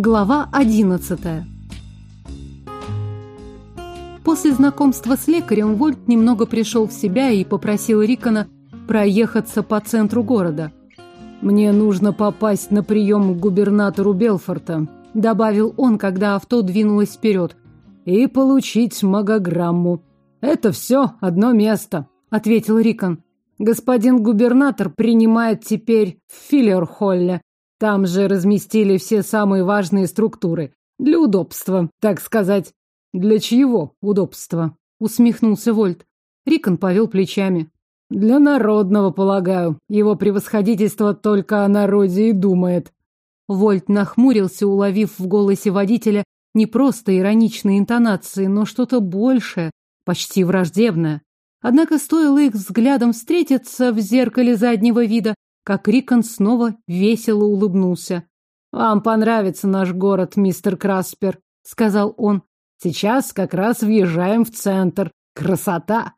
Глава одиннадцатая После знакомства с лекарем Вольт немного пришел в себя и попросил Рикона проехаться по центру города. «Мне нужно попасть на прием к губернатору Белфорта», — добавил он, когда авто двинулось вперед, — «и получить магограмму. Это все одно место», — ответил Рикон. «Господин губернатор принимает теперь в Филлерхолле. Там же разместили все самые важные структуры. Для удобства, так сказать. Для чьего удобства? Усмехнулся Вольт. Рикон повел плечами. Для народного, полагаю. Его превосходительство только о народе и думает. Вольт нахмурился, уловив в голосе водителя не просто ироничные интонации, но что-то большее, почти враждебное. Однако стоило их взглядом встретиться в зеркале заднего вида, как Рикон снова весело улыбнулся. «Вам понравится наш город, мистер Краспер», — сказал он. Сейчас как раз въезжаем в центр. Красота!»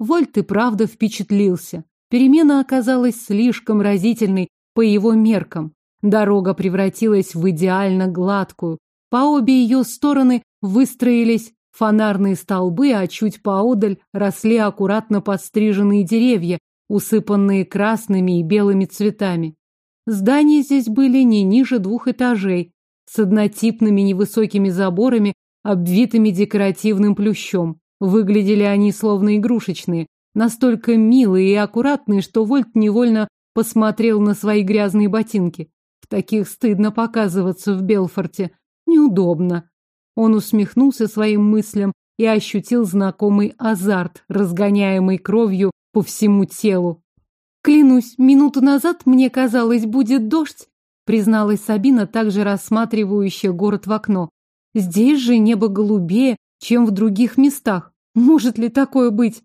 Вольт и правда впечатлился. Перемена оказалась слишком разительной по его меркам. Дорога превратилась в идеально гладкую. По обе ее стороны выстроились фонарные столбы, а чуть поодаль росли аккуратно подстриженные деревья, усыпанные красными и белыми цветами. Здания здесь были не ниже двух этажей, с однотипными невысокими заборами обвитыми декоративным плющом. Выглядели они словно игрушечные, настолько милые и аккуратные, что Вольт невольно посмотрел на свои грязные ботинки. В таких стыдно показываться в Белфорте. Неудобно. Он усмехнулся своим мыслям и ощутил знакомый азарт, разгоняемый кровью по всему телу. «Клянусь, минуту назад мне казалось, будет дождь», призналась Сабина, также рассматривающая город в окно. Здесь же небо голубее, чем в других местах. Может ли такое быть?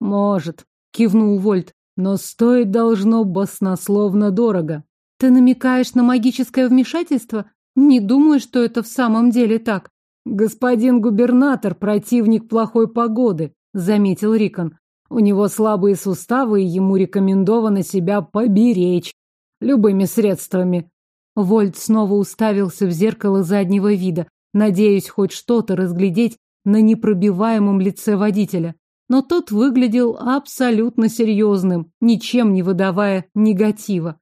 Может, кивнул Вольт, но стоить должно баснословно дорого. Ты намекаешь на магическое вмешательство? Не думаю, что это в самом деле так. Господин губернатор противник плохой погоды, заметил Рикон. У него слабые суставы, и ему рекомендовано себя поберечь любыми средствами. Вольт снова уставился в зеркало заднего вида, надеясь хоть что-то разглядеть на непробиваемом лице водителя. Но тот выглядел абсолютно серьезным, ничем не выдавая негатива.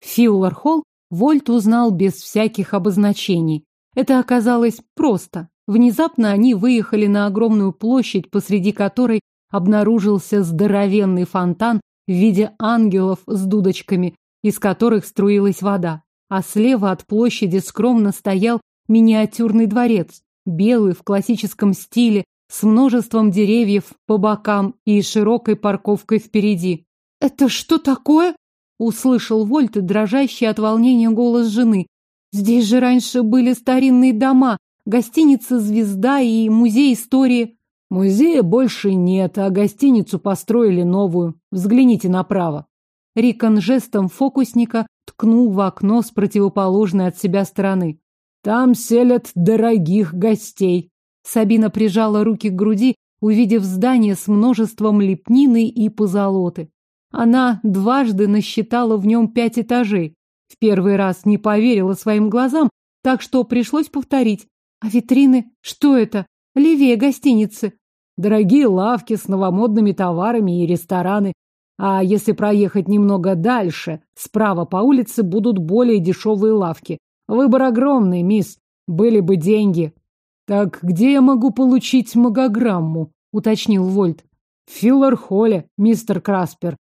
Филлар-Холл Вольт узнал без всяких обозначений. Это оказалось просто. Внезапно они выехали на огромную площадь, посреди которой обнаружился здоровенный фонтан в виде ангелов с дудочками, из которых струилась вода. А слева от площади скромно стоял миниатюрный дворец, белый в классическом стиле, с множеством деревьев по бокам и широкой парковкой впереди. «Это что такое?» — услышал Вольт, дрожащий от волнения голос жены. «Здесь же раньше были старинные дома, гостиница «Звезда» и музей истории». «Музея больше нет, а гостиницу построили новую. Взгляните направо». Рикон жестом фокусника ткнул в окно с противоположной от себя стороны. Там селят дорогих гостей. Сабина прижала руки к груди, увидев здание с множеством лепнины и позолоты. Она дважды насчитала в нем пять этажей. В первый раз не поверила своим глазам, так что пришлось повторить. А витрины? Что это? Левее гостиницы. Дорогие лавки с новомодными товарами и рестораны. А если проехать немного дальше, справа по улице будут более дешевые лавки. Выбор огромный, мисс. Были бы деньги. Так где я могу получить магограмму? Уточнил Вольт. В Филлар-холле, мистер Краспер.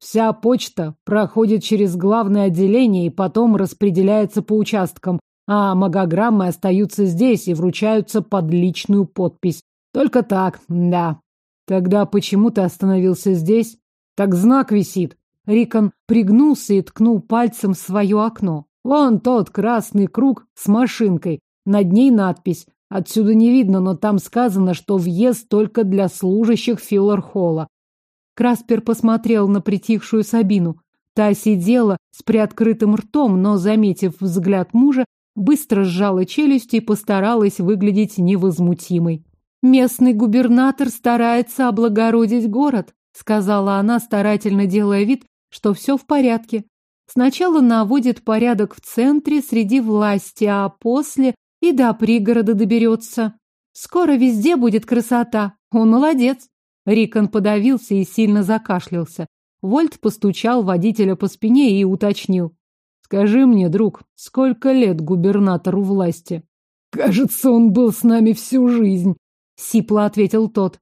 Вся почта проходит через главное отделение и потом распределяется по участкам, а магограммы остаются здесь и вручаются под личную подпись. Только так, да. Тогда почему ты остановился здесь? Так знак висит. Рикон пригнулся и ткнул пальцем в свое окно. Вон тот красный круг с машинкой. Над ней надпись. Отсюда не видно, но там сказано, что въезд только для служащих Филлар-холла. Краспер посмотрел на притихшую Сабину. Та сидела с приоткрытым ртом, но, заметив взгляд мужа, быстро сжала челюсть и постаралась выглядеть невозмутимой. «Местный губернатор старается облагородить город», сказала она, старательно делая вид, что все в порядке. Сначала наводит порядок в центре среди власти, а после и до пригорода доберется. Скоро везде будет красота. Он молодец. Рикон подавился и сильно закашлялся. Вольт постучал водителя по спине и уточнил. «Скажи мне, друг, сколько лет губернатору власти?» «Кажется, он был с нами всю жизнь», — сипло ответил тот.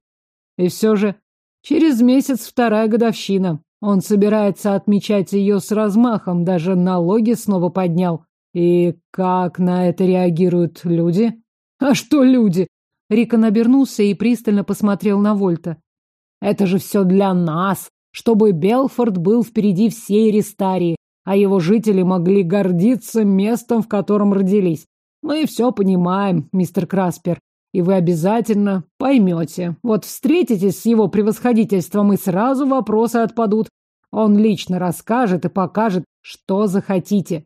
«И все же, через месяц вторая годовщина. Он собирается отмечать ее с размахом, даже налоги снова поднял. И как на это реагируют люди? А что люди? Рикон обернулся и пристально посмотрел на Вольта. Это же все для нас, чтобы Белфорд был впереди всей Ристарии, а его жители могли гордиться местом, в котором родились. Мы все понимаем, мистер Краспер, и вы обязательно поймете. Вот встретитесь с его превосходительством, и сразу вопросы отпадут. Он лично расскажет и покажет, что захотите.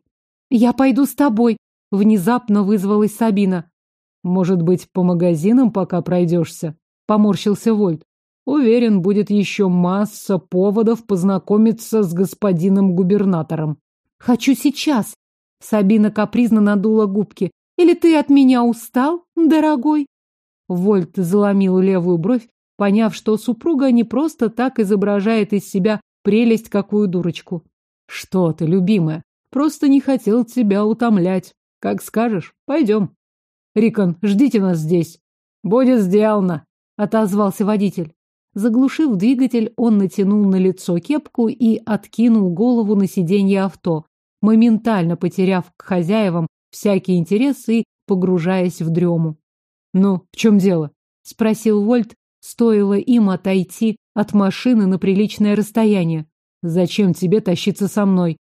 Я пойду с тобой, внезапно вызвалась Сабина. Может быть, по магазинам пока пройдешься? Поморщился Вольт. Уверен, будет еще масса поводов познакомиться с господином губернатором. Хочу сейчас. Сабина капризно надула губки. Или ты от меня устал, дорогой? Вольт заломил левую бровь, поняв, что супруга не просто так изображает из себя прелесть какую дурочку. Что ты, любимая, просто не хотел тебя утомлять. Как скажешь, пойдем. Рикон, ждите нас здесь. Будет сделано, отозвался водитель. Заглушив двигатель, он натянул на лицо кепку и откинул голову на сиденье авто, моментально потеряв к хозяевам всякий интерес и погружаясь в дрему. «Ну, в чем дело?» — спросил Вольт, стоило им отойти от машины на приличное расстояние. Зачем тебе тащиться со мной?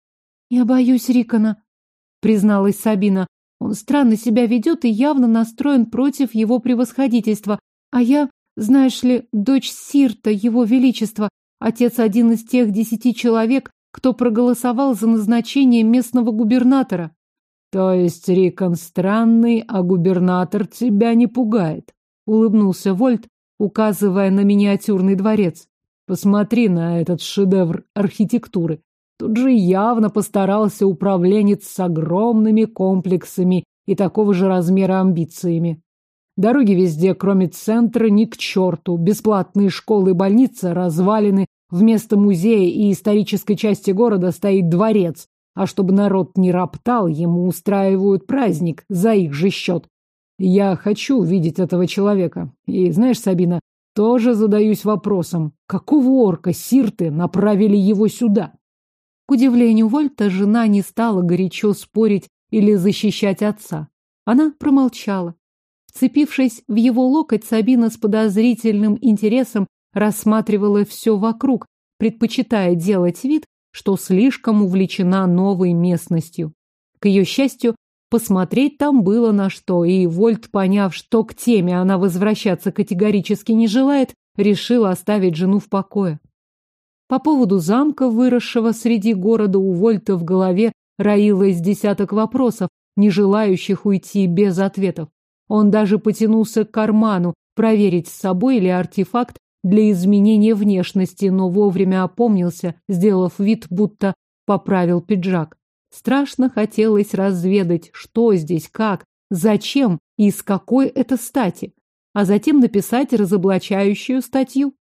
Я боюсь Рикона, призналась Сабина. Он странно себя ведет и явно настроен против его превосходительства. А я, знаешь ли, дочь Сирта, его величества, отец один из тех десяти человек, кто проголосовал за назначение местного губернатора. То есть Рикон странный, а губернатор тебя не пугает, улыбнулся Вольт, указывая на миниатюрный дворец. Посмотри на этот шедевр архитектуры. Тут же явно постарался управленец с огромными комплексами и такого же размера амбициями. Дороги везде, кроме центра, ни к черту. Бесплатные школы и больницы развалины. Вместо музея и исторической части города стоит дворец. А чтобы народ не роптал, ему устраивают праздник за их же счет. Я хочу видеть этого человека. И знаешь, Сабина, тоже задаюсь вопросом, какого орка Сирты направили его сюда? К удивлению Вольта, жена не стала горячо спорить или защищать отца. Она промолчала. Вцепившись в его локоть, Сабина с подозрительным интересом рассматривала все вокруг, предпочитая делать вид, что слишком увлечена новой местностью. К ее счастью, Посмотреть там было на что, и Вольт, поняв, что к теме она возвращаться категорически не желает, решил оставить жену в покое. По поводу замка, выросшего среди города, у Вольта в голове роилось десяток вопросов, не желающих уйти без ответов. Он даже потянулся к карману, проверить, с собой ли артефакт для изменения внешности, но вовремя опомнился, сделав вид, будто поправил пиджак. Страшно хотелось разведать, что здесь, как, зачем и с какой это стати, а затем написать разоблачающую статью.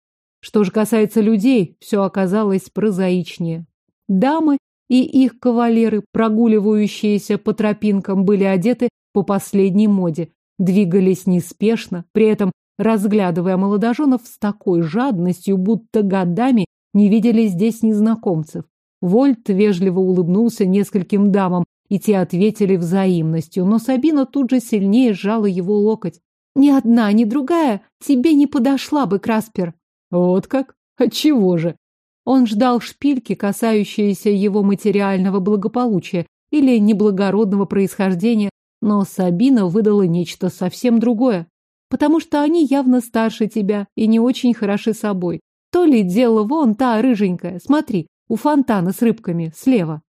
Что же касается людей, все оказалось прозаичнее. Дамы и их кавалеры, прогуливающиеся по тропинкам, были одеты по последней моде, двигались неспешно, при этом разглядывая молодоженов с такой жадностью, будто годами не видели здесь незнакомцев. Вольт вежливо улыбнулся нескольким дамам, и те ответили взаимностью, но Сабина тут же сильнее сжала его локоть. «Ни одна, ни другая тебе не подошла бы, Краспер». «Вот как? Отчего же?» Он ждал шпильки, касающиеся его материального благополучия или неблагородного происхождения, но Сабина выдала нечто совсем другое. Потому что они явно старше тебя и не очень хороши собой. То ли дело вон та рыженькая, смотри, у фонтана с рыбками, слева.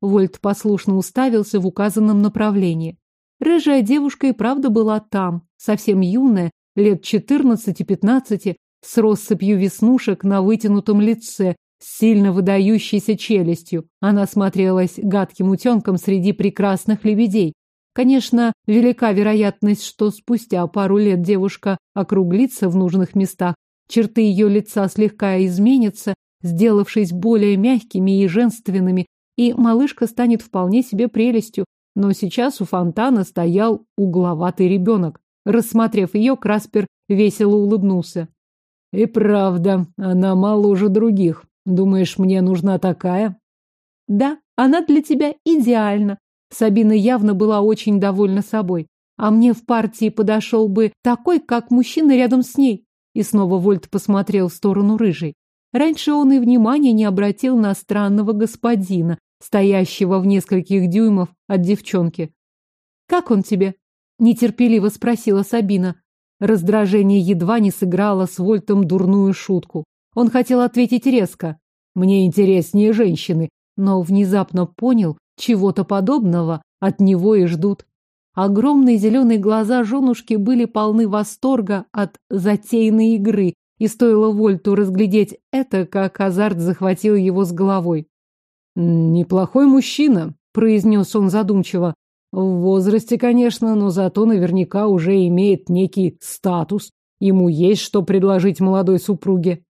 Вольт послушно уставился в указанном направлении. Рыжая девушка и правда была там, совсем юная, лет четырнадцати-пятнадцати, с россыпью веснушек на вытянутом лице с сильно выдающейся челюстью. Она смотрелась гадким утенком среди прекрасных лебедей. Конечно, велика вероятность, что спустя пару лет девушка округлится в нужных местах, черты ее лица слегка изменятся, сделавшись более мягкими и женственными, и малышка станет вполне себе прелестью. Но сейчас у фонтана стоял угловатый ребенок. Рассмотрев ее, Краспер весело улыбнулся. «И правда, она моложе других. Думаешь, мне нужна такая?» «Да, она для тебя идеальна», Сабина явно была очень довольна собой. А мне в партии подошел бы такой, как мужчина рядом с ней. И снова Вольт посмотрел в сторону рыжей. Раньше он и внимания не обратил на странного господина, стоящего в нескольких дюймов от девчонки. «Как он тебе?» – нетерпеливо спросила Сабина. Раздражение едва не сыграло с Вольтом дурную шутку. Он хотел ответить резко. «Мне интереснее женщины», но внезапно понял, чего-то подобного от него и ждут. Огромные зеленые глаза женушки были полны восторга от затеянной игры, и стоило Вольту разглядеть это, как азарт захватил его с головой. «Неплохой мужчина», — произнес он задумчиво. «В возрасте, конечно, но зато наверняка уже имеет некий статус. Ему есть что предложить молодой супруге».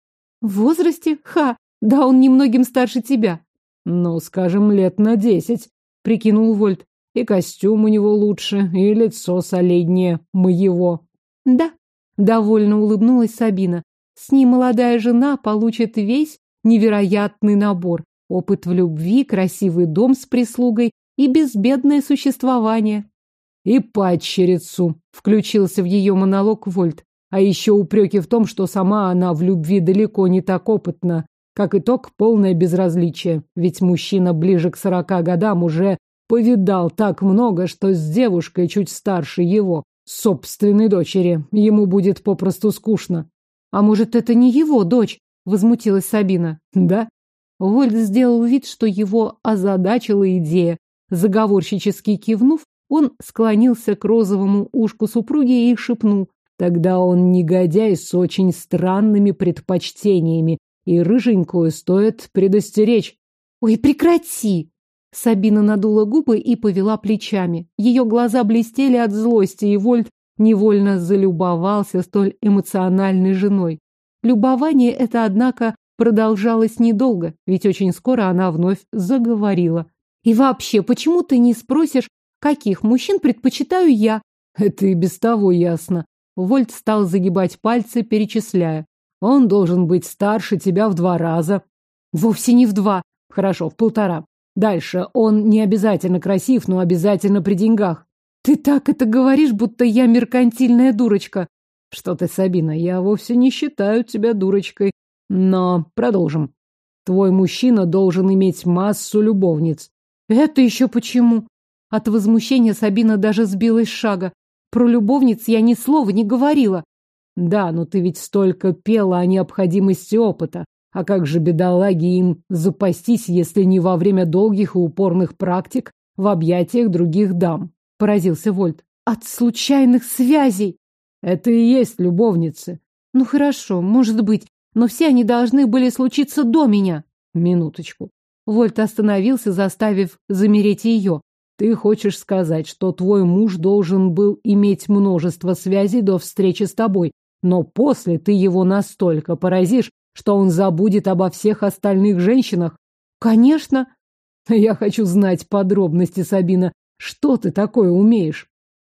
«В возрасте? Ха! Да он немногим старше тебя. Ну, скажем, лет на десять, прикинул Вольт. И костюм у него лучше, и лицо солиднее моего. Да, довольно улыбнулась Сабина. С ним молодая жена получит весь невероятный набор. Опыт в любви, красивый дом с прислугой и безбедное существование. И падчерицу, включился в ее монолог Вольт. А еще упреки в том, что сама она в любви далеко не так опытна, как итог, полное безразличие, ведь мужчина ближе к сорока годам уже повидал так много, что с девушкой чуть старше его, собственной дочери, ему будет попросту скучно. А может, это не его дочь? Возмутилась Сабина. Да? Вольт сделал вид, что его озадачила идея. Заговорщически кивнув, он склонился к розовому ушку супруги и шепнул. Тогда он негодяй с очень странными предпочтениями, и рыженькую стоит предостеречь. Ой, прекрати! Сабина надула губы и повела плечами. Ее глаза блестели от злости, и Вольт невольно залюбовался столь эмоциональной женой. Любование это, однако, продолжалось недолго, ведь очень скоро она вновь заговорила. И вообще, почему ты не спросишь, каких мужчин предпочитаю я? Это и без того ясно. Вольт стал загибать пальцы, перечисляя. Он должен быть старше тебя в два раза. Вовсе не в два. Хорошо, в полтора. Дальше. Он не обязательно красив, но обязательно при деньгах. Ты так это говоришь, будто я меркантильная дурочка. Что ты, Сабина, я вовсе не считаю тебя дурочкой. Но продолжим. Твой мужчина должен иметь массу любовниц. Это еще почему? От возмущения Сабина даже сбилась с шага. Про любовниц я ни слова не говорила. Да, но ты ведь столько пела о необходимости опыта. А как же бедолаги им запастись, если не во время долгих и упорных практик в объятиях других дам? Поразился Вольт. От случайных связей. Это и есть любовницы. Ну хорошо, может быть, но все они должны были случиться до меня. Минуточку. Вольт остановился, заставив замереть ее. Ты хочешь сказать, что твой муж должен был иметь множество связей до встречи с тобой, но после ты его настолько поразишь, что он забудет обо всех остальных женщинах. Конечно. Я хочу знать подробности, Сабина. Что ты такое умеешь?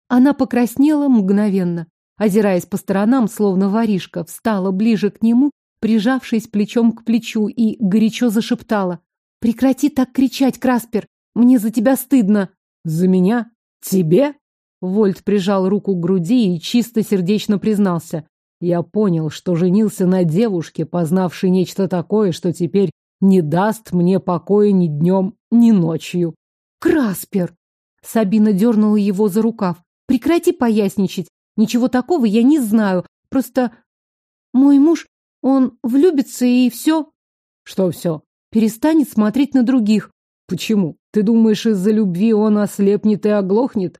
Она покраснела мгновенно. Озираясь по сторонам, словно воришка, встала ближе к нему, прижавшись плечом к плечу, и горячо зашептала. «Прекрати так кричать, Краспер! Мне за тебя стыдно!» «За меня? Тебе?» Вольт прижал руку к груди и чисто сердечно признался. Я понял, что женился на девушке, познавшей нечто такое, что теперь не даст мне покоя ни днем, ни ночью. Краспер! Сабина дернула его за рукав. Прекрати поясничать. Ничего такого я не знаю. Просто мой муж, он влюбится и все. Что все? Перестанет смотреть на других. Почему? Ты думаешь, из-за любви он ослепнет и оглохнет?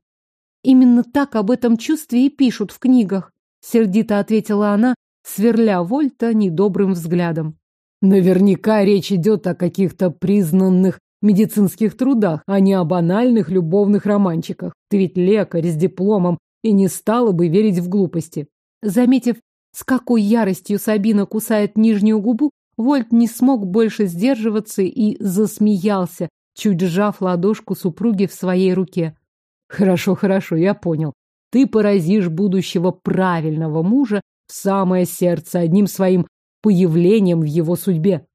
Именно так об этом чувстве и пишут в книгах. Сердито ответила она, сверля Вольта недобрым взглядом. Наверняка речь идет о каких-то признанных медицинских трудах, а не о банальных любовных романчиках. Ты ведь лекарь с дипломом и не стала бы верить в глупости. Заметив, с какой яростью Сабина кусает нижнюю губу, Вольт не смог больше сдерживаться и засмеялся, чуть сжав ладошку супруги в своей руке. Хорошо, хорошо, я понял. Ты поразишь будущего правильного мужа в самое сердце одним своим появлением в его судьбе.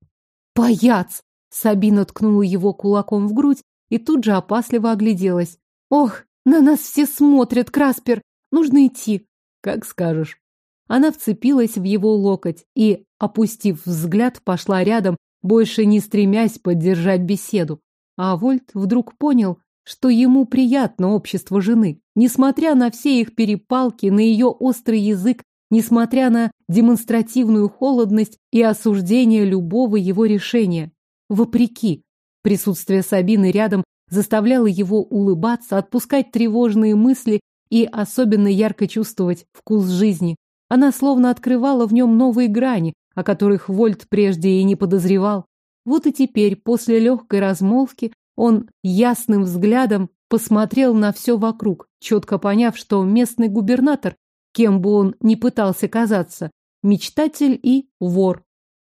Паяц! Сабина ткнула его кулаком в грудь и тут же опасливо огляделась. Ох, на нас все смотрят, Краспер. Нужно идти. Как скажешь. Она вцепилась в его локоть и, опустив взгляд, пошла рядом, больше не стремясь поддержать беседу. А Вольт вдруг понял, что ему приятно общество жены. Несмотря на все их перепалки, на ее острый язык несмотря на демонстративную холодность и осуждение любого его решения. Вопреки, присутствие Сабины рядом заставляло его улыбаться, отпускать тревожные мысли и особенно ярко чувствовать вкус жизни. Она словно открывала в нем новые грани, о которых Вольт прежде и не подозревал. Вот и теперь, после легкой размолвки, он ясным взглядом посмотрел на все вокруг, четко поняв, что местный губернатор кем бы он ни пытался казаться, мечтатель и вор.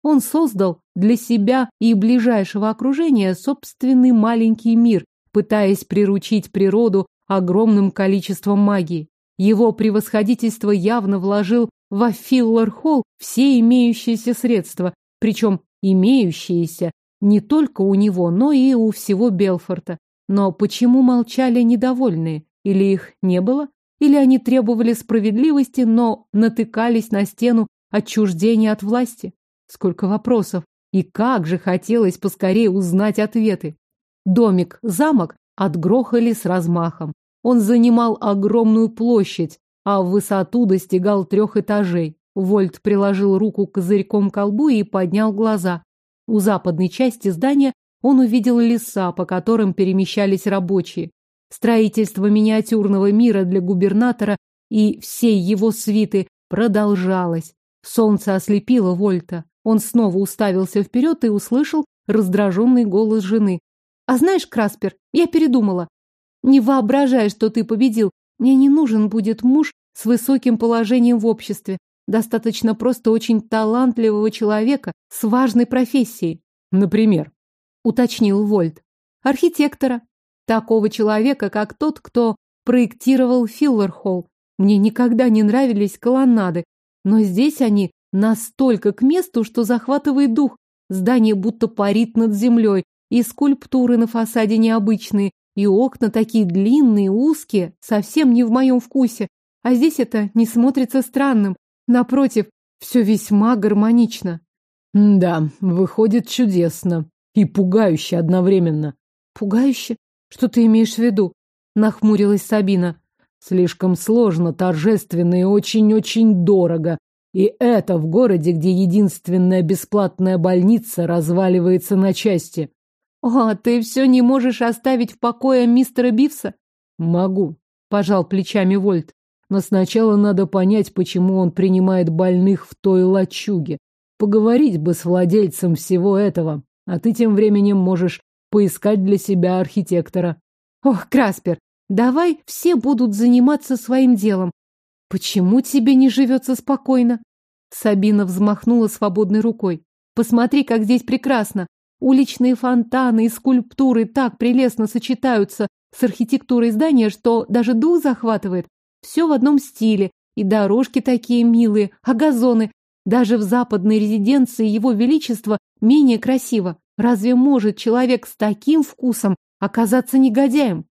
Он создал для себя и ближайшего окружения собственный маленький мир, пытаясь приручить природу огромным количеством магии. Его превосходительство явно вложил во Филлар-Холл все имеющиеся средства, причем имеющиеся не только у него, но и у всего Белфорта. Но почему молчали недовольные? Или их не было? Или они требовали справедливости, но натыкались на стену отчуждения от власти? Сколько вопросов! И как же хотелось поскорее узнать ответы! Домик, замок отгрохали с размахом. Он занимал огромную площадь, а в высоту достигал трех этажей. Вольт приложил руку козырьком к колбу и поднял глаза. У западной части здания он увидел леса, по которым перемещались рабочие. Строительство миниатюрного мира для губернатора и всей его свиты продолжалось. Солнце ослепило Вольта. Он снова уставился вперед и услышал раздраженный голос жены. «А знаешь, Краспер, я передумала. Не воображай, что ты победил. Мне не нужен будет муж с высоким положением в обществе. Достаточно просто очень талантливого человека с важной профессией. Например, уточнил Вольт. Архитектора. Такого человека, как тот, кто проектировал Филлерхолл. Мне никогда не нравились колоннады, но здесь они настолько к месту, что захватывает дух. Здание будто парит над землей, и скульптуры на фасаде необычные, и окна такие длинные, узкие, совсем не в моем вкусе. А здесь это не смотрится странным. Напротив, все весьма гармонично. Да, выходит чудесно. И пугающе одновременно. Пугающе? Что ты имеешь в виду? Нахмурилась Сабина. Слишком сложно, торжественно и очень-очень дорого. И это в городе, где единственная бесплатная больница разваливается на части. О, ты все не можешь оставить в покое мистера Бивса? Могу, пожал плечами Вольт. Но сначала надо понять, почему он принимает больных в той лачуге. Поговорить бы с владельцем всего этого. А ты тем временем можешь поискать для себя архитектора. Ох, Краспер, давай все будут заниматься своим делом. Почему тебе не живется спокойно? Сабина взмахнула свободной рукой. Посмотри, как здесь прекрасно. Уличные фонтаны и скульптуры так прелестно сочетаются с архитектурой здания, что даже дух захватывает. Все в одном стиле, и дорожки такие милые, а газоны. Даже в западной резиденции его величества менее красиво. Разве может человек с таким вкусом оказаться негодяем?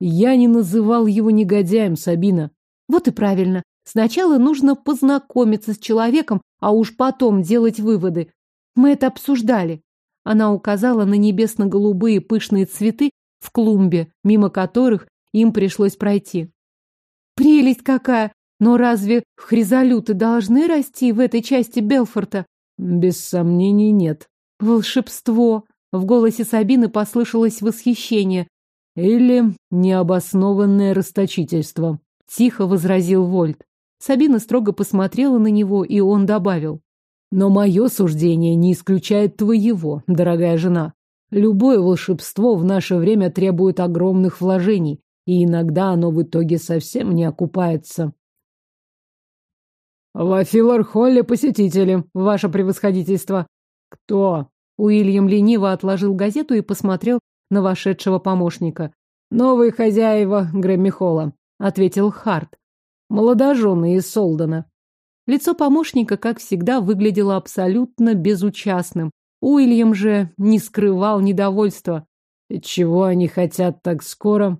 Я не называл его негодяем, Сабина. Вот и правильно. Сначала нужно познакомиться с человеком, а уж потом делать выводы. Мы это обсуждали. Она указала на небесно-голубые пышные цветы в клумбе, мимо которых им пришлось пройти. Прелесть какая! Но разве хризолюты должны расти в этой части Белфорта? Без сомнений нет. Волшебство! В голосе Сабины послышалось восхищение. Или необоснованное расточительство. Тихо возразил Вольт. Сабина строго посмотрела на него, и он добавил. Но мое суждение не исключает твоего, дорогая жена. Любое волшебство в наше время требует огромных вложений, и иногда оно в итоге совсем не окупается. «Во Филархолле посетители, ваше превосходительство». «Кто?» Уильям лениво отложил газету и посмотрел на вошедшего помощника. «Новые хозяева Грэмми-холла», — ответил Харт. «Молодожены из Солдена». Лицо помощника, как всегда, выглядело абсолютно безучастным. Уильям же не скрывал недовольства. «Чего они хотят так скоро?»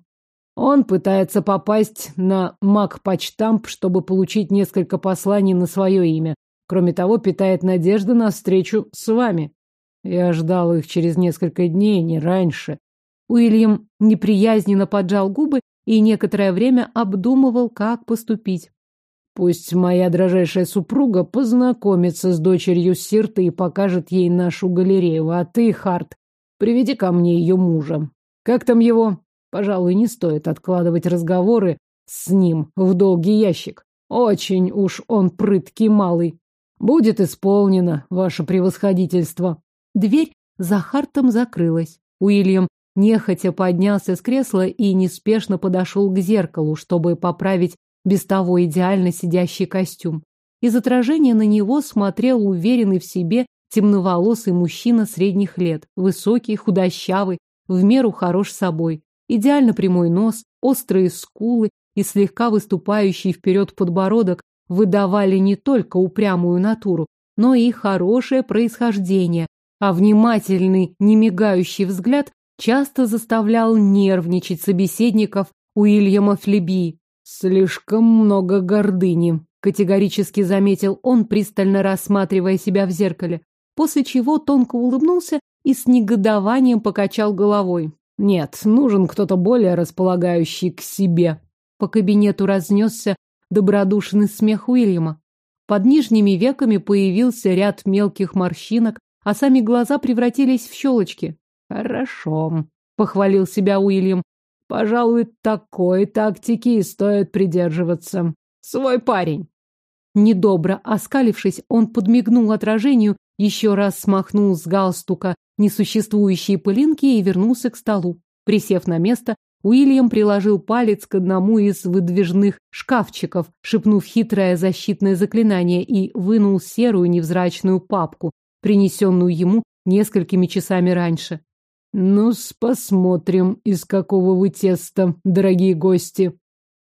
Он пытается попасть на Макпочтамп, чтобы получить несколько посланий на свое имя. Кроме того, питает надежды на встречу с вами. Я ждал их через несколько дней, не раньше. Уильям неприязненно поджал губы и некоторое время обдумывал, как поступить. Пусть моя дрожайшая супруга познакомится с дочерью Сирты и покажет ей нашу галерею, а ты, Харт, приведи ко мне ее мужа. Как там его? Пожалуй, не стоит откладывать разговоры с ним в долгий ящик. Очень уж он прыткий малый. Будет исполнено, ваше превосходительство. Дверь за Хартом закрылась. Уильям нехотя поднялся с кресла и неспешно подошел к зеркалу, чтобы поправить без того идеально сидящий костюм. Из отражения на него смотрел уверенный в себе темноволосый мужчина средних лет, высокий, худощавый, в меру хорош собой. Идеально прямой нос, острые скулы и слегка выступающий вперед подбородок выдавали не только упрямую натуру, но и хорошее происхождение, а внимательный, немигающий взгляд часто заставлял нервничать собеседников Уильяма Флеби. «Слишком много гордыни», — категорически заметил он, пристально рассматривая себя в зеркале, после чего тонко улыбнулся и с негодованием покачал головой. Нет, нужен кто-то более располагающий к себе. По кабинету разнесся добродушный смех Уильяма. Под нижними веками появился ряд мелких морщинок, а сами глаза превратились в щелочки. Хорошо, похвалил себя Уильям. Пожалуй, такой тактики и стоит придерживаться. Свой парень. Недобро оскалившись, он подмигнул отражению, еще раз смахнул с галстука несуществующие пылинки и вернулся к столу. Присев на место, Уильям приложил палец к одному из выдвижных шкафчиков, шепнув хитрое защитное заклинание и вынул серую невзрачную папку, принесенную ему несколькими часами раньше. ну посмотрим, из какого вы теста, дорогие гости.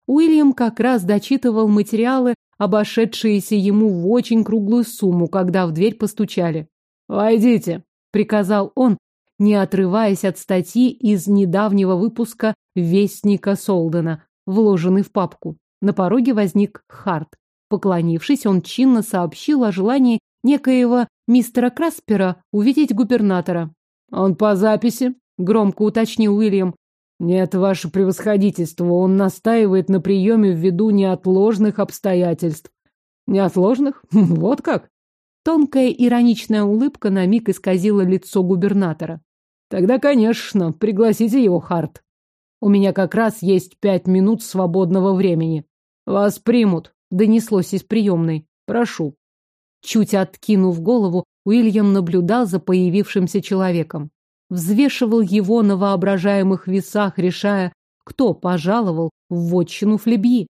Уильям как раз дочитывал материалы, обошедшиеся ему в очень круглую сумму, когда в дверь постучали. «Войдите», приказал он, не отрываясь от статьи из недавнего выпуска Вестника Солдена, вложенный в папку. На пороге возник Харт. Поклонившись, он чинно сообщил о желании некоего мистера Краспера увидеть губернатора. «Он по записи?» — громко уточнил Уильям. «Нет, ваше превосходительство, он настаивает на приеме ввиду неотложных обстоятельств». «Неотложных? Вот как?» Тонкая ироничная улыбка на миг исказила лицо губернатора. Тогда, конечно, пригласите его, Харт. У меня как раз есть пять минут свободного времени. Вас примут, донеслось из приемной. Прошу. Чуть откинув голову, Уильям наблюдал за появившимся человеком. Взвешивал его на воображаемых весах, решая, кто пожаловал в вотчину Флебьи.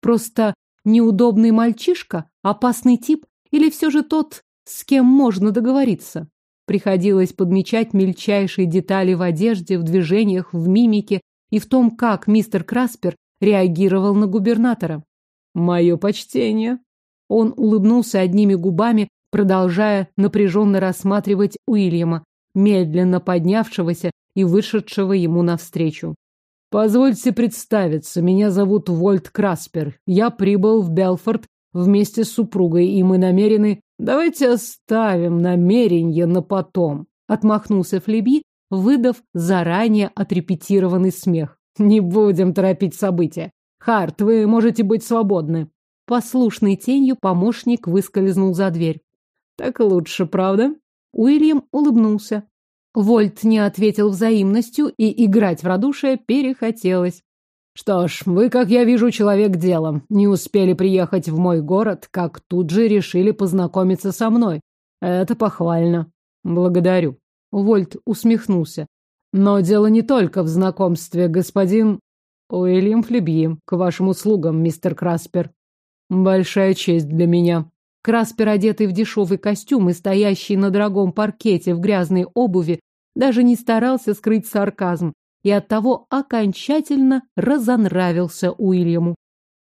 Просто неудобный мальчишка, опасный тип, или все же тот, с кем можно договориться? Приходилось подмечать мельчайшие детали в одежде, в движениях, в мимике и в том, как мистер Краспер реагировал на губернатора. «Мое почтение!» Он улыбнулся одними губами, продолжая напряженно рассматривать Уильяма, медленно поднявшегося и вышедшего ему навстречу. «Позвольте представиться, меня зовут Вольт Краспер. Я прибыл в Белфорд вместе с супругой, и мы намерены... Давайте оставим намерение на потом. Отмахнулся Флеби, выдав заранее отрепетированный смех. Не будем торопить события. Харт, вы можете быть свободны. Послушной тенью помощник выскользнул за дверь. Так лучше, правда? Уильям улыбнулся. Вольт не ответил взаимностью, и играть в радушие перехотелось. Что ж, вы, как я вижу, человек дела. Не успели приехать в мой город, как тут же решили познакомиться со мной. Это похвально. Благодарю. Вольт усмехнулся. Но дело не только в знакомстве, господин Уильям Флебьи. К вашим услугам, мистер Краспер. Большая честь для меня. Краспер, одетый в дешевый костюм и стоящий на дорогом паркете в грязной обуви, даже не старался скрыть сарказм и оттого окончательно разонравился Уильяму.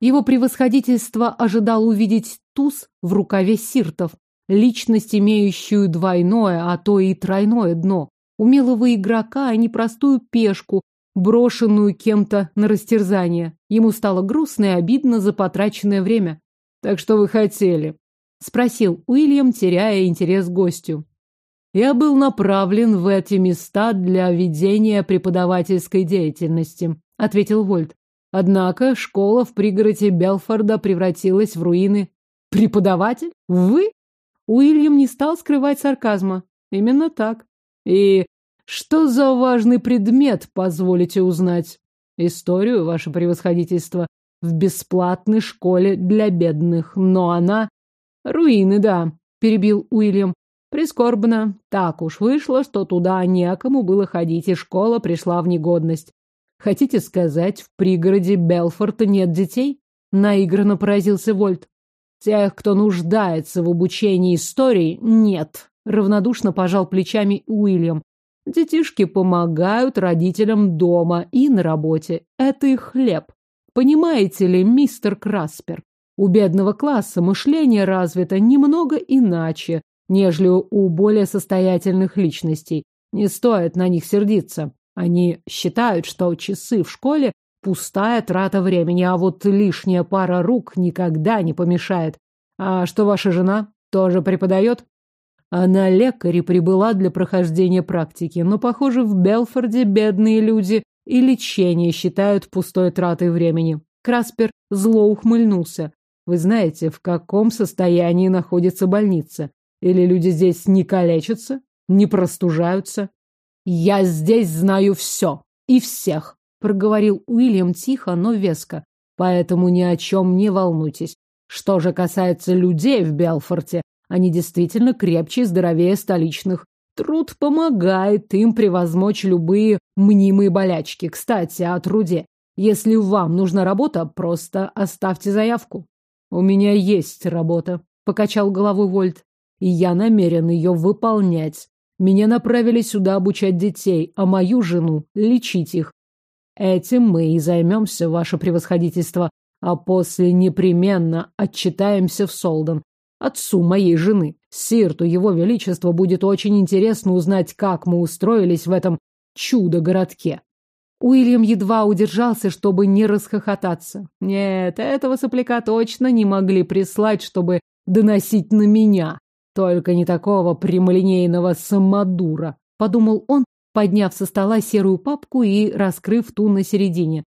Его превосходительство ожидал увидеть туз в рукаве сиртов, личность, имеющую двойное, а то и тройное дно, умелого игрока, а не простую пешку, брошенную кем-то на растерзание. Ему стало грустно и обидно за потраченное время. «Так что вы хотели?» — спросил Уильям, теряя интерес к гостю. «Я был направлен в эти места для ведения преподавательской деятельности», — ответил Вольт. «Однако школа в пригороде Белфорда превратилась в руины. Преподаватель? Вы?» Уильям не стал скрывать сарказма. «Именно так. И что за важный предмет, позволите узнать? Историю, ваше превосходительство, в бесплатной школе для бедных, но она... Руины, да, перебил Уильям. Прискорбно. Так уж вышло, что туда некому было ходить, и школа пришла в негодность. Хотите сказать, в пригороде Белфорта нет детей? Наигранно поразился Вольт. Тех, кто нуждается в обучении истории, нет. Равнодушно пожал плечами Уильям. Детишки помогают родителям дома и на работе. Это их хлеб. Понимаете ли, мистер Краспер, у бедного класса мышление развито немного иначе, нежели у более состоятельных личностей. Не стоит на них сердиться. Они считают, что часы в школе пустая трата времени, а вот лишняя пара рук никогда не помешает. А что ваша жена тоже преподает? Она лекарь прибыла для прохождения практики, но, похоже, в Белфорде бедные люди и лечение считают пустой тратой времени. Краспер зло ухмыльнулся. Вы знаете, в каком состоянии находится больница? Или люди здесь не калечатся, не простужаются? Я здесь знаю все и всех, проговорил Уильям тихо, но веско. Поэтому ни о чем не волнуйтесь. Что же касается людей в Белфорте, они действительно крепче и здоровее столичных. Труд помогает им превозмочь любые мнимые болячки. Кстати, о труде. Если вам нужна работа, просто оставьте заявку. У меня есть работа, покачал головой Вольт, и я намерен ее выполнять. Меня направили сюда обучать детей, а мою жену — лечить их. Этим мы и займемся, ваше превосходительство, а после непременно отчитаемся в Солден отцу моей жены. Сирту его величества будет очень интересно узнать, как мы устроились в этом чудо-городке. Уильям едва удержался, чтобы не расхохотаться. Нет, этого сопляка точно не могли прислать, чтобы доносить на меня. Только не такого прямолинейного самодура, подумал он, подняв со стола серую папку и раскрыв ту на середине.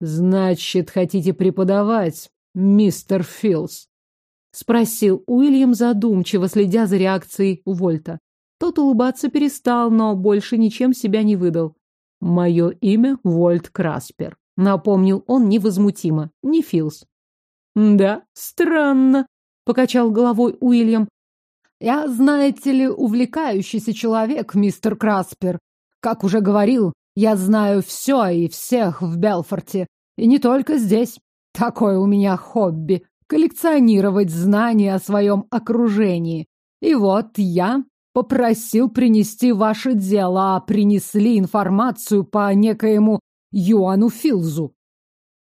Значит, хотите преподавать, мистер Филс? — спросил Уильям задумчиво, следя за реакцией Вольта. Тот улыбаться перестал, но больше ничем себя не выдал. «Мое имя Вольт Краспер», — напомнил он невозмутимо, не Филс. «Да, странно», — покачал головой Уильям. «Я, знаете ли, увлекающийся человек, мистер Краспер. Как уже говорил, я знаю все и всех в Белфорте, и не только здесь. Такое у меня хобби коллекционировать знания о своем окружении. И вот я попросил принести ваше дело, а принесли информацию по некоему Юану Филзу.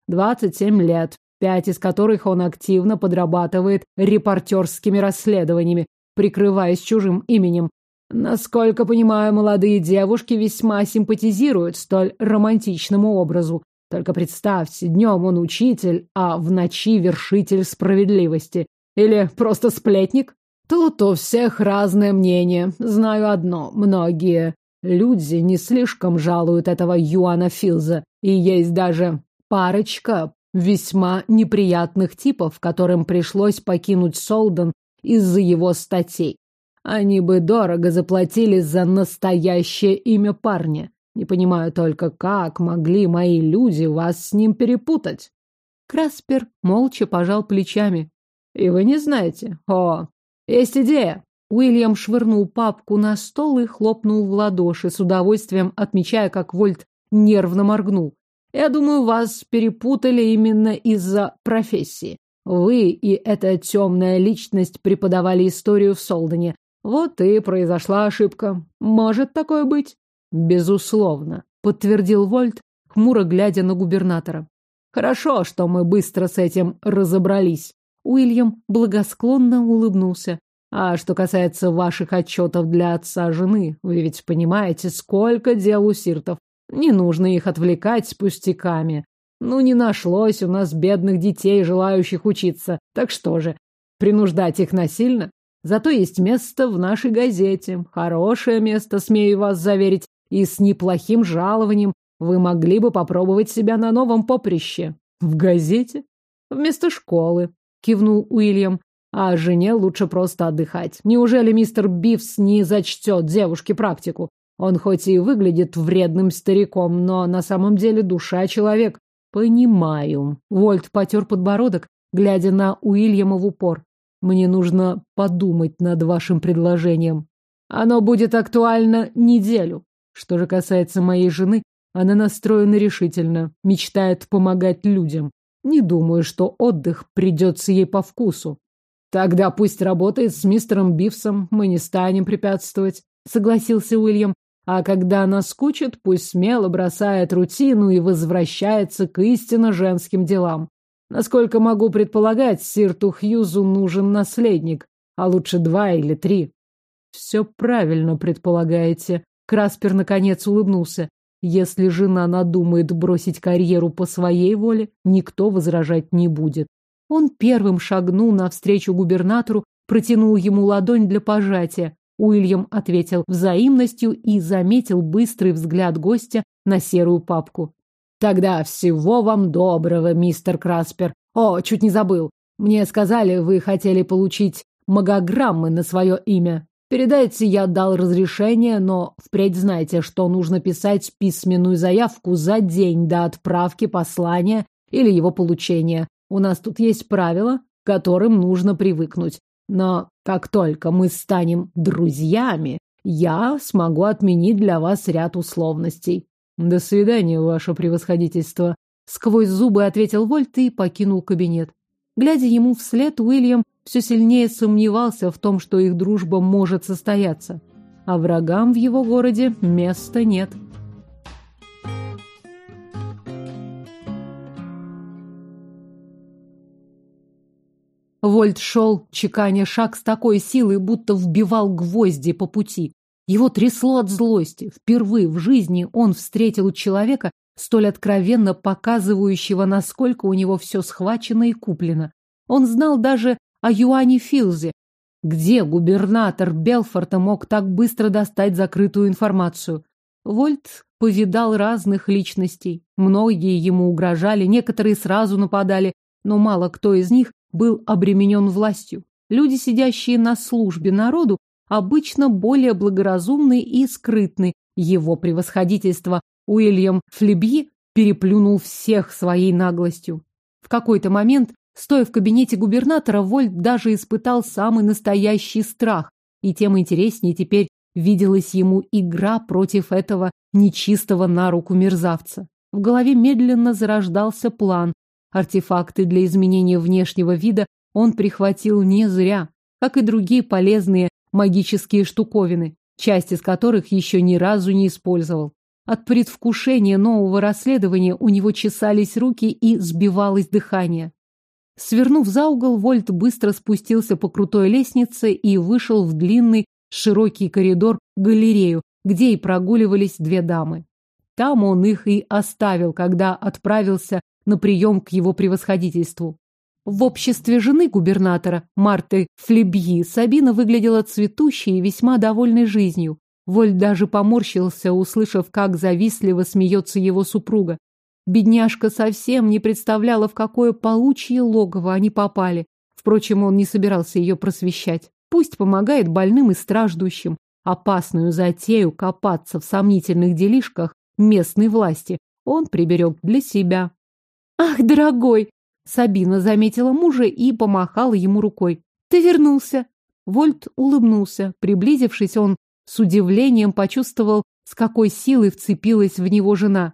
27 лет, пять из которых он активно подрабатывает репортерскими расследованиями, прикрываясь чужим именем. Насколько понимаю, молодые девушки весьма симпатизируют столь романтичному образу. Только представьте, днем он учитель, а в ночи вершитель справедливости. Или просто сплетник? Тут у всех разное мнение. Знаю одно. Многие люди не слишком жалуют этого Юана Филза. И есть даже парочка весьма неприятных типов, которым пришлось покинуть Солден из-за его статей. Они бы дорого заплатили за настоящее имя парня. Не понимаю только, как могли мои люди вас с ним перепутать. Краспер молча пожал плечами. И вы не знаете. О, есть идея. Уильям швырнул папку на стол и хлопнул в ладоши, с удовольствием отмечая, как Вольт нервно моргнул. «Я думаю, вас перепутали именно из-за профессии. Вы и эта темная личность преподавали историю в Солдене. Вот и произошла ошибка. Может такое быть?» «Безусловно», — подтвердил Вольт, хмуро глядя на губернатора. «Хорошо, что мы быстро с этим разобрались». Уильям благосклонно улыбнулся. А что касается ваших отчетов для отца жены, вы ведь понимаете, сколько дел у сиртов. Не нужно их отвлекать пустяками. Ну, не нашлось у нас бедных детей, желающих учиться. Так что же, принуждать их насильно? Зато есть место в нашей газете. Хорошее место, смею вас заверить, и с неплохим жалованием. Вы могли бы попробовать себя на новом поприще. В газете? Вместо школы, кивнул Уильям. А жене лучше просто отдыхать. Неужели мистер Бифс не зачтет девушке практику? Он хоть и выглядит вредным стариком, но на самом деле душа человек. Понимаю. Вольт потер подбородок, глядя на Уильяма в упор. Мне нужно подумать над вашим предложением. Оно будет актуально неделю. Что же касается моей жены, она настроена решительно, мечтает помогать людям. Не думаю, что отдых придется ей по вкусу. Тогда пусть работает с мистером Бифсом, мы не станем препятствовать, согласился Уильям. А когда наскучит, пусть смело бросает рутину и возвращается к истинно женским делам. Насколько могу предполагать, Сирту Хьюзу нужен наследник, а лучше два или три. Все правильно предполагаете. Краспер наконец улыбнулся. Если жена надумает бросить карьеру по своей воле, никто возражать не будет. Он первым шагнул навстречу губернатору, протянул ему ладонь для пожатия. Уильям ответил взаимностью и заметил быстрый взгляд гостя на серую папку. «Тогда всего вам доброго, мистер Краспер. О, чуть не забыл. Мне сказали, вы хотели получить магограммы на свое имя. Передайте, я дал разрешение, но впредь знайте, что нужно писать письменную заявку за день до отправки послания или его получения. У нас тут есть правила, к которым нужно привыкнуть. Но как только мы станем друзьями, я смогу отменить для вас ряд условностей. До свидания, ваше превосходительство. Сквозь зубы ответил Вольт и покинул кабинет. Глядя ему вслед, Уильям все сильнее сомневался в том, что их дружба может состояться. А врагам в его городе места нет. Вольт шел, чеканя шаг с такой силой, будто вбивал гвозди по пути. Его трясло от злости. Впервые в жизни он встретил человека, столь откровенно показывающего, насколько у него все схвачено и куплено. Он знал даже о Юане Филзе. Где губернатор Белфорта мог так быстро достать закрытую информацию? Вольт повидал разных личностей. Многие ему угрожали, некоторые сразу нападали, но мало кто из них был обременен властью. Люди, сидящие на службе народу, обычно более благоразумны и скрытны. Его превосходительство Уильям Флебьи переплюнул всех своей наглостью. В какой-то момент, стоя в кабинете губернатора, Вольт даже испытал самый настоящий страх, и тем интереснее теперь виделась ему игра против этого нечистого на руку мерзавца. В голове медленно зарождался план, Артефакты для изменения внешнего вида он прихватил не зря, как и другие полезные магические штуковины, часть из которых еще ни разу не использовал. От предвкушения нового расследования у него чесались руки и сбивалось дыхание. Свернув за угол, Вольт быстро спустился по крутой лестнице и вышел в длинный широкий коридор галерею, где и прогуливались две дамы. Там он их и оставил, когда отправился на прием к его превосходительству. В обществе жены губернатора, Марты Флебьи, Сабина выглядела цветущей и весьма довольной жизнью. Воль даже поморщился, услышав, как завистливо смеется его супруга. Бедняжка совсем не представляла, в какое получье логово они попали. Впрочем, он не собирался ее просвещать. Пусть помогает больным и страждущим. Опасную затею копаться в сомнительных делишках местной власти он приберег для себя. «Ах, дорогой!» Сабина заметила мужа и помахала ему рукой. «Ты вернулся!» Вольт улыбнулся. Приблизившись, он с удивлением почувствовал, с какой силой вцепилась в него жена.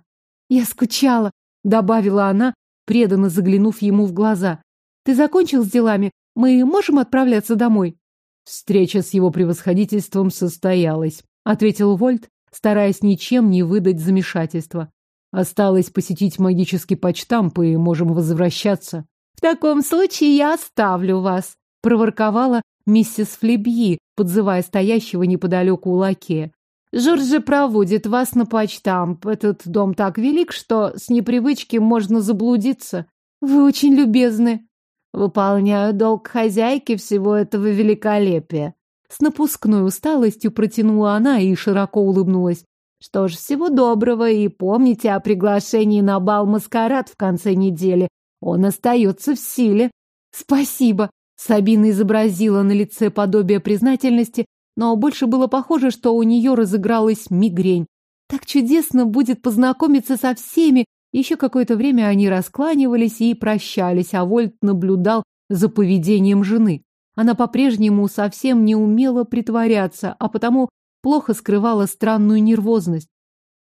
«Я скучала», — добавила она, преданно заглянув ему в глаза. «Ты закончил с делами? Мы можем отправляться домой?» Встреча с его превосходительством состоялась, ответил Вольт, стараясь ничем не выдать замешательства. Осталось посетить магический почтамп и можем возвращаться. В таком случае я оставлю вас, проворковала миссис Флебьи, подзывая стоящего неподалеку лакея. Жоржи проводит вас на почтамп. Этот дом так велик, что с непривычки можно заблудиться. Вы очень любезны. Выполняю долг хозяйки всего этого великолепия. С напускной усталостью протянула она и широко улыбнулась. Что ж, всего доброго и помните о приглашении на бал маскарад в конце недели. Он остается в силе. Спасибо. Сабина изобразила на лице подобие признательности, но больше было похоже, что у нее разыгралась мигрень. Так чудесно будет познакомиться со всеми, еще какое-то время они раскланивались и прощались, а Вольт наблюдал за поведением жены. Она по-прежнему совсем не умела притворяться, а потому плохо скрывала странную нервозность.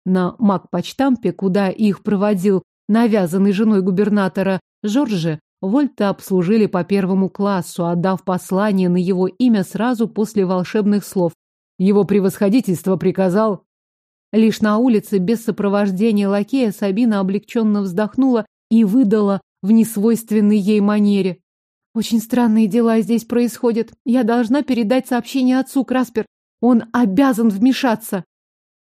На маг-почтампе, куда их проводил навязанный женой губернатора Жорже, Вольта обслужили по первому классу, отдав послание на его имя сразу после волшебных слов. Его превосходительство приказал Лишь на улице, без сопровождения лакея, Сабина облегченно вздохнула и выдала в несвойственной ей манере. «Очень странные дела здесь происходят. Я должна передать сообщение отцу, Краспер. Он обязан вмешаться».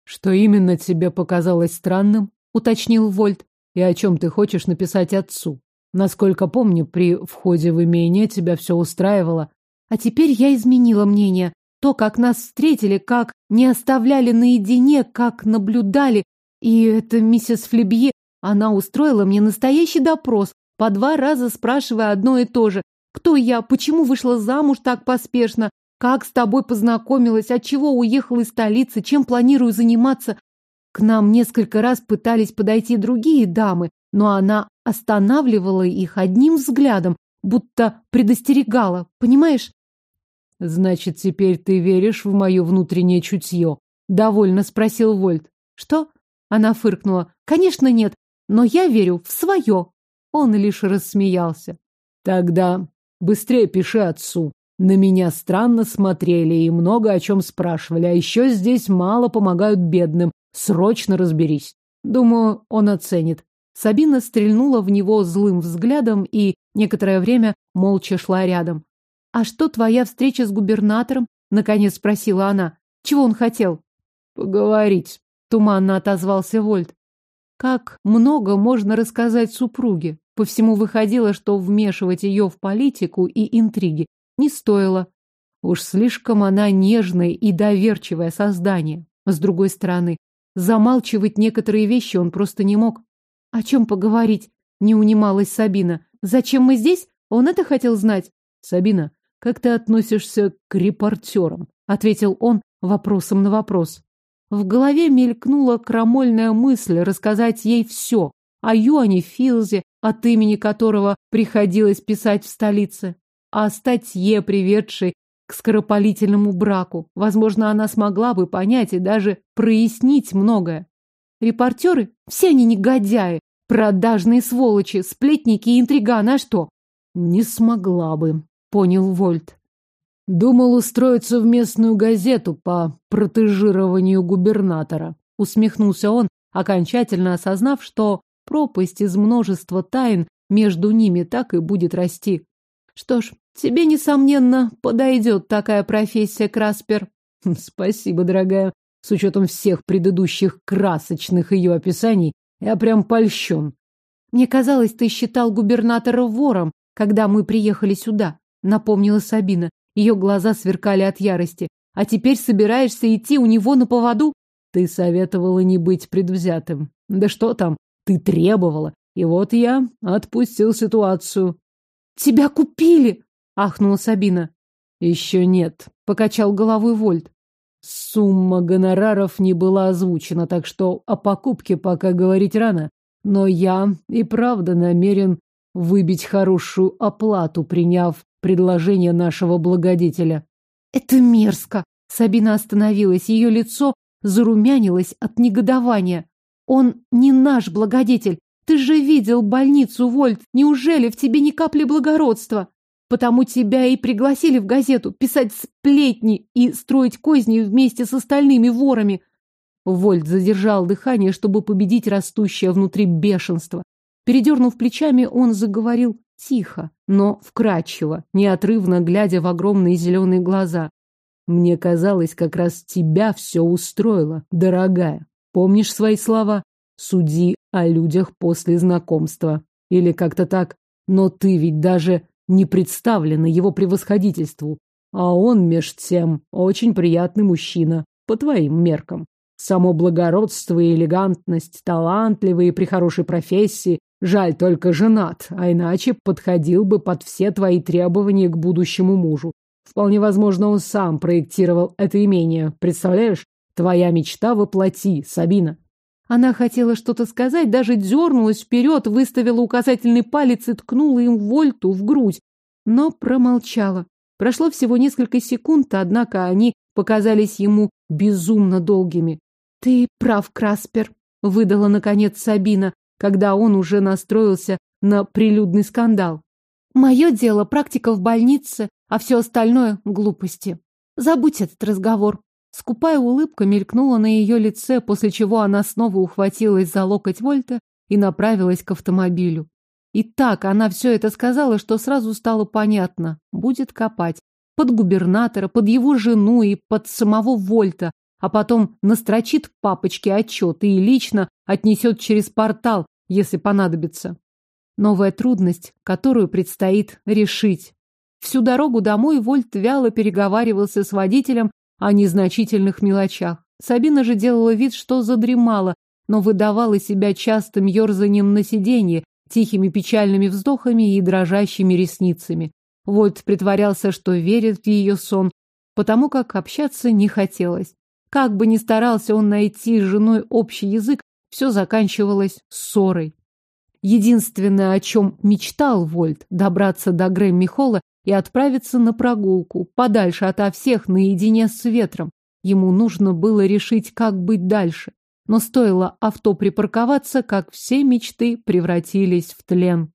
«Что именно тебе показалось странным?» — уточнил Вольт. «И о чем ты хочешь написать отцу? Насколько помню, при входе в имение тебя все устраивало». «А теперь я изменила мнение. То, как нас встретили, как не оставляли наедине, как наблюдали. И эта миссис Флебье, она устроила мне настоящий допрос, по два раза спрашивая одно и то же. Кто я? Почему вышла замуж так поспешно? Как с тобой познакомилась? От чего уехала из столицы? Чем планирую заниматься? К нам несколько раз пытались подойти другие дамы, но она останавливала их одним взглядом, будто предостерегала, понимаешь? Значит, теперь ты веришь в мое внутреннее чутье? Довольно спросил Вольт. Что? Она фыркнула. Конечно, нет, но я верю в свое. Он лишь рассмеялся. Тогда быстрее пиши отцу. На меня странно смотрели и много о чем спрашивали, а еще здесь мало помогают бедным. Срочно разберись. Думаю, он оценит. Сабина стрельнула в него злым взглядом и некоторое время молча шла рядом. «А что твоя встреча с губернатором?» — наконец спросила она. «Чего он хотел?» «Поговорить», — туманно отозвался Вольт. Как много можно рассказать супруге? По всему выходило, что вмешивать ее в политику и интриги не стоило. Уж слишком она нежное и доверчивое создание. С другой стороны, замалчивать некоторые вещи он просто не мог. О чем поговорить? Не унималась Сабина. Зачем мы здесь? Он это хотел знать. Сабина, как ты относишься к репортерам? Ответил он вопросом на вопрос. В голове мелькнула крамольная мысль рассказать ей все о Юане Филзе, от имени которого приходилось писать в столице, о статье, приведшей к скоропалительному браку. Возможно, она смогла бы понять и даже прояснить многое. Репортеры – все они негодяи, продажные сволочи, сплетники и интриганы, а что? Не смогла бы, понял Вольт. Думал устроиться в местную газету по протежированию губернатора. Усмехнулся он, окончательно осознав, что пропасть из множества тайн между ними так и будет расти. Что ж, тебе, несомненно, подойдет такая профессия, Краспер. Спасибо, дорогая. С учетом всех предыдущих красочных ее описаний, я прям польщен. Мне казалось, ты считал губернатора вором, когда мы приехали сюда напомнила Сабина. Ее глаза сверкали от ярости. А теперь собираешься идти у него на поводу? Ты советовала не быть предвзятым. Да что там, ты требовала. И вот я отпустил ситуацию. Тебя купили! Ахнула Сабина. Еще нет, покачал головой Вольт. Сумма гонораров не была озвучена, так что о покупке пока говорить рано. Но я и правда намерен выбить хорошую оплату, приняв предложение нашего благодетеля. Это мерзко. Сабина остановилась, ее лицо зарумянилось от негодования. Он не наш благодетель. Ты же видел больницу, Вольт. Неужели в тебе ни капли благородства? Потому тебя и пригласили в газету писать сплетни и строить козни вместе с остальными ворами. Вольт задержал дыхание, чтобы победить растущее внутри бешенство. Передернув плечами, он заговорил тихо, но вкрадчиво, неотрывно глядя в огромные зеленые глаза. «Мне казалось, как раз тебя все устроило, дорогая. Помнишь свои слова? Суди о людях после знакомства. Или как-то так. Но ты ведь даже не представлена его превосходительству. А он, меж тем, очень приятный мужчина, по твоим меркам. Само благородство и элегантность, талантливый и при хорошей профессии. Жаль, только женат, а иначе подходил бы под все твои требования к будущему мужу. Вполне возможно, он сам проектировал это имение. Представляешь? Твоя мечта воплоти, Сабина. Она хотела что-то сказать, даже дернулась вперед, выставила указательный палец и ткнула им Вольту в грудь, но промолчала. Прошло всего несколько секунд, однако они показались ему безумно долгими. «Ты прав, Краспер», — выдала, наконец, Сабина, когда он уже настроился на прилюдный скандал. «Мое дело — практика в больнице, а все остальное — глупости. Забудь этот разговор». Скупая улыбка мелькнула на ее лице, после чего она снова ухватилась за локоть Вольта и направилась к автомобилю. И так она все это сказала, что сразу стало понятно. Будет копать. Под губернатора, под его жену и под самого Вольта, а потом настрочит папочке отчеты и лично отнесет через портал, если понадобится. Новая трудность, которую предстоит решить. Всю дорогу домой Вольт вяло переговаривался с водителем о незначительных мелочах. Сабина же делала вид, что задремала, но выдавала себя частым ерзанием на сиденье, тихими печальными вздохами и дрожащими ресницами. Вольт притворялся, что верит в ее сон, потому как общаться не хотелось. Как бы ни старался он найти с женой общий язык, все заканчивалось ссорой. Единственное, о чем мечтал Вольт, добраться до Грэмми Холла и отправиться на прогулку, подальше ото всех, наедине с ветром. Ему нужно было решить, как быть дальше. Но стоило авто припарковаться, как все мечты превратились в тлен.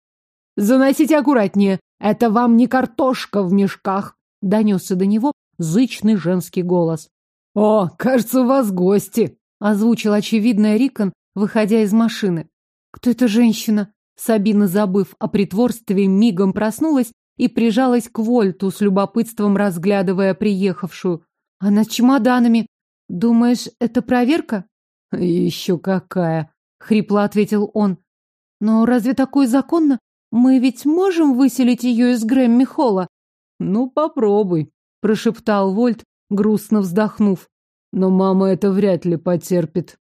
«Заносите аккуратнее! Это вам не картошка в мешках!» Донесся до него зычный женский голос. «О, кажется, у вас гости!» Озвучил очевидное Рикон, выходя из машины. «Кто эта женщина?» Сабина, забыв о притворстве, мигом проснулась и прижалась к Вольту с любопытством, разглядывая приехавшую. Она с чемоданами. Думаешь, это проверка? Еще какая, хрипло ответил он. Но разве такое законно? Мы ведь можем выселить ее из Грэмми Холла? Ну, попробуй, прошептал Вольт, грустно вздохнув. Но мама это вряд ли потерпит.